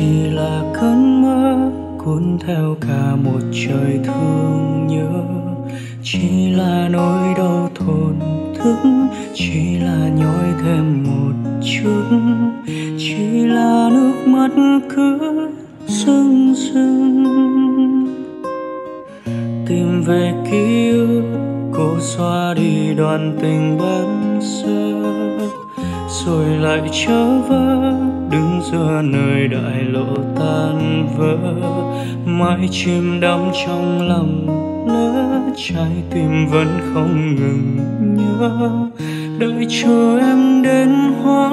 chỉ là cơn mơ cuốn theo cả một trời thương nhớ. Chỉ là nỗi đau thổn thức, chỉ là nhói thêm một chút. Chỉ là nước mắt cứ sưng sưng tìm về ký ức cô xóa đi đoàn tình bắn sơ rồi lại trở về đứng giữa nơi đại lộ tan vỡ, mái chìm đắm trong lòng lỡ. Trái tim vẫn không ngừng nhớ đợi chờ em đến hóa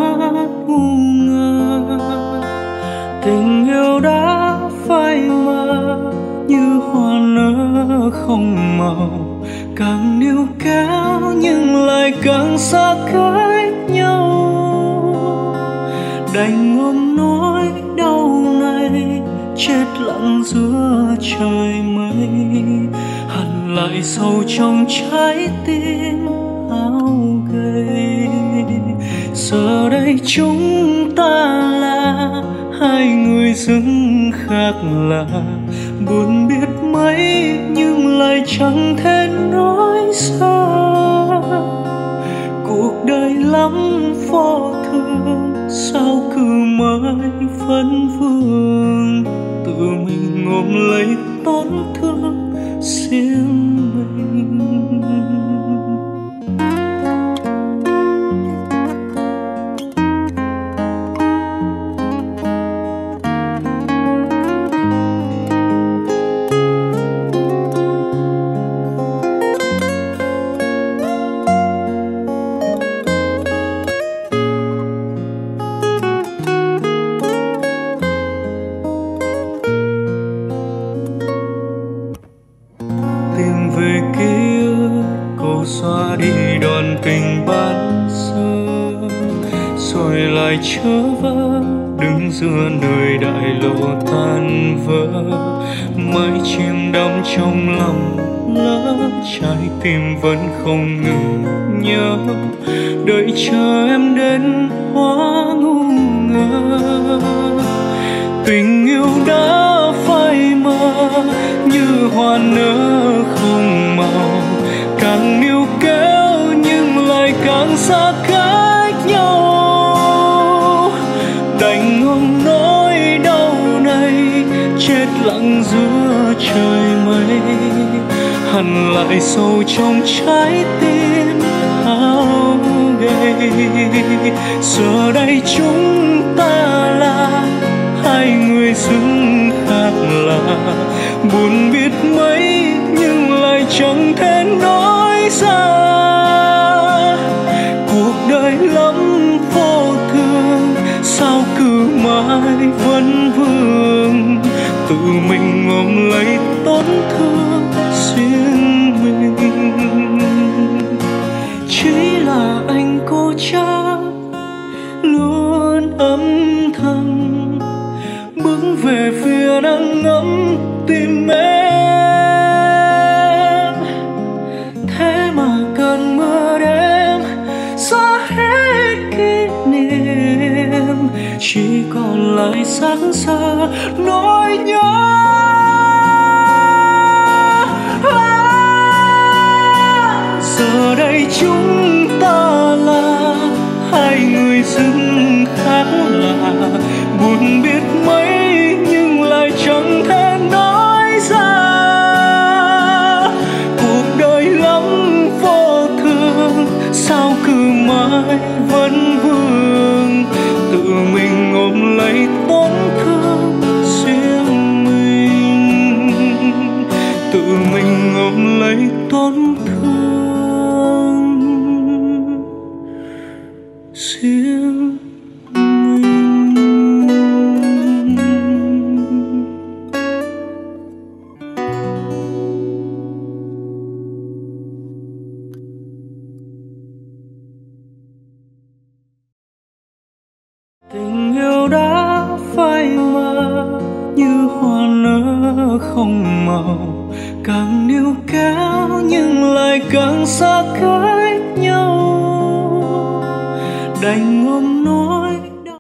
ngu ngơ. Tình yêu đã phai mờ như hoa nở không màu. Càng níu kéo nhưng lại càng xa cách lặng giữa trời mây, hằn lại sâu trong trái tim áo gầy giờ đây chúng ta là hai người dưng khác lạ buồn biết mấy, nhưng lại chẳng thể nói xa. Cuộc đời lắm vô thường sao cứ mãi phân vương tự mình ôm lấy tổn thương riêng đi đoàn tình ban xưa nơi đại lộ tan vỡ. Mãi chìm đắm trong lòng lỡ trái tim vẫn không ngừng nhớ. Đợi chờ em đến, hóa ngu ngơ. Tình yêu đã xa cách nhau. Đành ôm nỗi đau này, chết lặng giữa trời mây. Hằn lại sâu trong trái tim áo gầy giờ đây chúng ta là hai người dưng khác lạ. Buồn biết mấy, nhưng lại chẳng thể nói ra. Mãi vẫn vương tự mình ôm lấy tổn thương riêng chỉ còn lại sáng xa nỗi nhớ. À, giờ đây chúng ta là hai người dưng riêng tình yêu đã phai mờ, như hoa nở không màu. Càng níu kéo, nhưng lại càng xa cách.